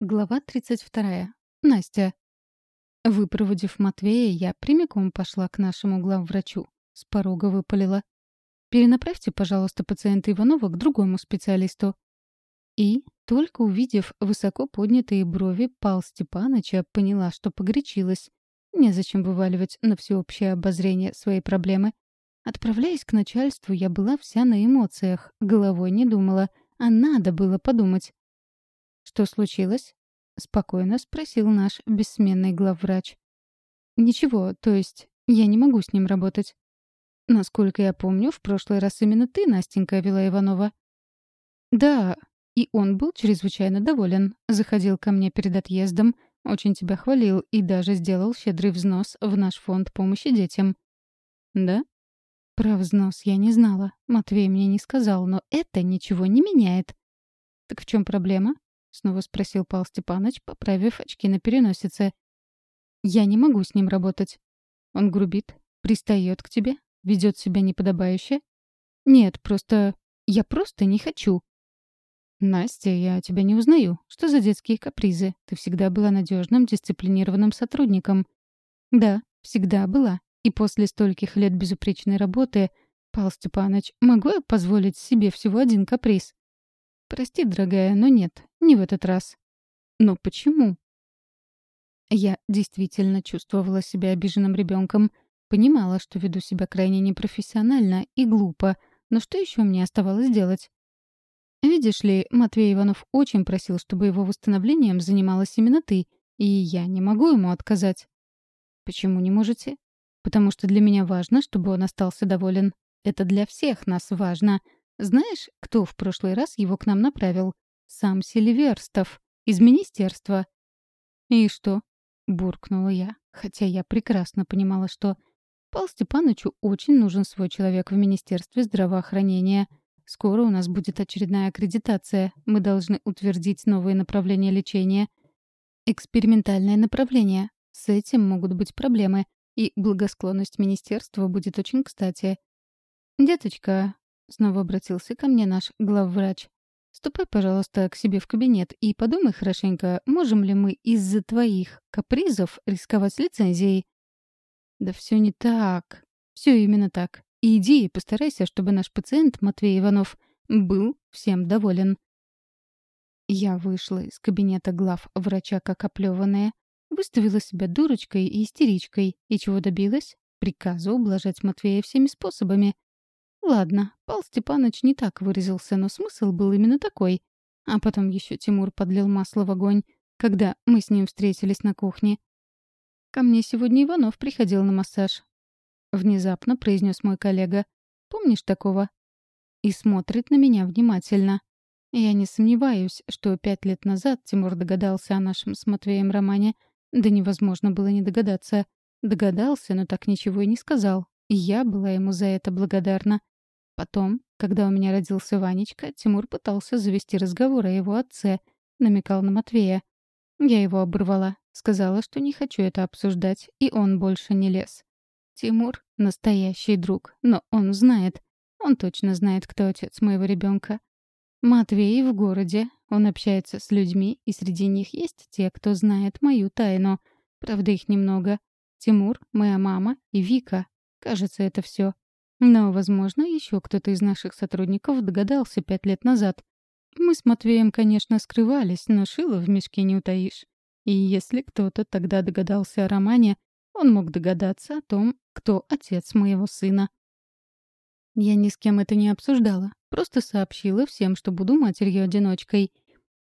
Глава 32. Настя. Выпроводив Матвея, я прямиком пошла к нашему главврачу. С порога выпалила. «Перенаправьте, пожалуйста, пациента Иванова к другому специалисту». И, только увидев высоко поднятые брови Пал Степаныча, поняла, что погорячилась. Незачем вываливать на всеобщее обозрение свои проблемы. Отправляясь к начальству, я была вся на эмоциях, головой не думала, а надо было подумать. «Что случилось?» — спокойно спросил наш бессменный главврач. «Ничего, то есть я не могу с ним работать». «Насколько я помню, в прошлый раз именно ты, Настенька, вела Иванова». «Да, и он был чрезвычайно доволен. Заходил ко мне перед отъездом, очень тебя хвалил и даже сделал щедрый взнос в наш фонд помощи детям». «Да?» Про взнос я не знала. Матвей мне не сказал, но это ничего не меняет. «Так в чем проблема?» Снова спросил Пал Степаныч, поправив очки на переносице. «Я не могу с ним работать. Он грубит, пристает к тебе, ведет себя неподобающе. Нет, просто... Я просто не хочу». «Настя, я тебя не узнаю. Что за детские капризы? Ты всегда была надежным, дисциплинированным сотрудником». «Да, всегда была. И после стольких лет безупречной работы, Пал Степаныч, могу я позволить себе всего один каприз?» «Прости, дорогая, но нет, не в этот раз». «Но почему?» Я действительно чувствовала себя обиженным ребенком, понимала, что веду себя крайне непрофессионально и глупо, но что еще мне оставалось делать? Видишь ли, Матвей Иванов очень просил, чтобы его восстановлением занималась именно ты, и я не могу ему отказать. Почему не можете? Потому что для меня важно, чтобы он остался доволен. Это для всех нас важно. Знаешь, кто в прошлый раз его к нам направил? Сам Селиверстов. Из министерства. «И что?» — буркнула я, хотя я прекрасно понимала, что Пал Степановичу очень нужен свой человек в Министерстве здравоохранения. Скоро у нас будет очередная аккредитация. Мы должны утвердить новые направления лечения. Экспериментальное направление. С этим могут быть проблемы, и благосклонность министерства будет очень кстати. «Деточка, Снова обратился ко мне наш главврач. «Ступай, пожалуйста, к себе в кабинет и подумай хорошенько, можем ли мы из-за твоих капризов рисковать лицензией?» «Да все не так. Все именно так. иди и постарайся, чтобы наш пациент Матвей Иванов был всем доволен». Я вышла из кабинета глав врача как оплеванная, выставила себя дурочкой и истеричкой, и чего добилась? Приказу ублажать Матвея всеми способами. Ладно, Пал Степаныч не так выразился, но смысл был именно такой. А потом еще Тимур подлил масло в огонь, когда мы с ним встретились на кухне. «Ко мне сегодня Иванов приходил на массаж», — внезапно произнес мой коллега. «Помнишь такого?» И смотрит на меня внимательно. Я не сомневаюсь, что пять лет назад Тимур догадался о нашем с Матвеем романе. Да невозможно было не догадаться. Догадался, но так ничего и не сказал. И я была ему за это благодарна. Потом, когда у меня родился Ванечка, Тимур пытался завести разговор о его отце, намекал на Матвея. Я его оборвала, сказала, что не хочу это обсуждать, и он больше не лез. Тимур — настоящий друг, но он знает. Он точно знает, кто отец моего ребенка. Матвей в городе, он общается с людьми, и среди них есть те, кто знает мою тайну. Правда, их немного. Тимур, моя мама и Вика. Кажется, это все. Но, возможно, еще кто-то из наших сотрудников догадался пять лет назад. Мы с Матвеем, конечно, скрывались, но шило в мешке не утаишь. И если кто-то тогда догадался о романе, он мог догадаться о том, кто отец моего сына. Я ни с кем это не обсуждала, просто сообщила всем, что буду матерью-одиночкой.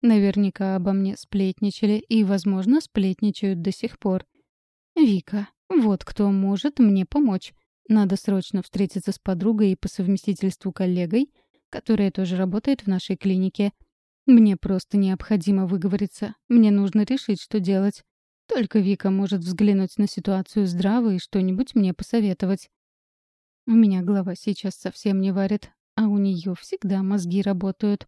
Наверняка обо мне сплетничали и, возможно, сплетничают до сих пор. Вика, вот кто может мне помочь. Надо срочно встретиться с подругой и по совместительству коллегой, которая тоже работает в нашей клинике. Мне просто необходимо выговориться. Мне нужно решить, что делать. Только Вика может взглянуть на ситуацию здраво и что-нибудь мне посоветовать. У меня голова сейчас совсем не варит, а у нее всегда мозги работают.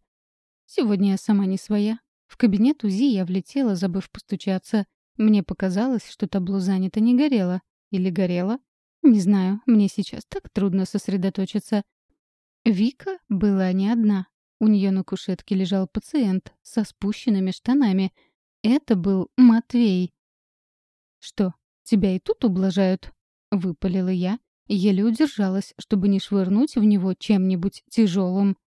Сегодня я сама не своя. В кабинет УЗИ я влетела, забыв постучаться. Мне показалось, что табло занято не горело. Или горело? Не знаю, мне сейчас так трудно сосредоточиться. Вика была не одна. У нее на кушетке лежал пациент со спущенными штанами. Это был Матвей. «Что, тебя и тут ублажают?» — выпалила я. Еле удержалась, чтобы не швырнуть в него чем-нибудь тяжелым.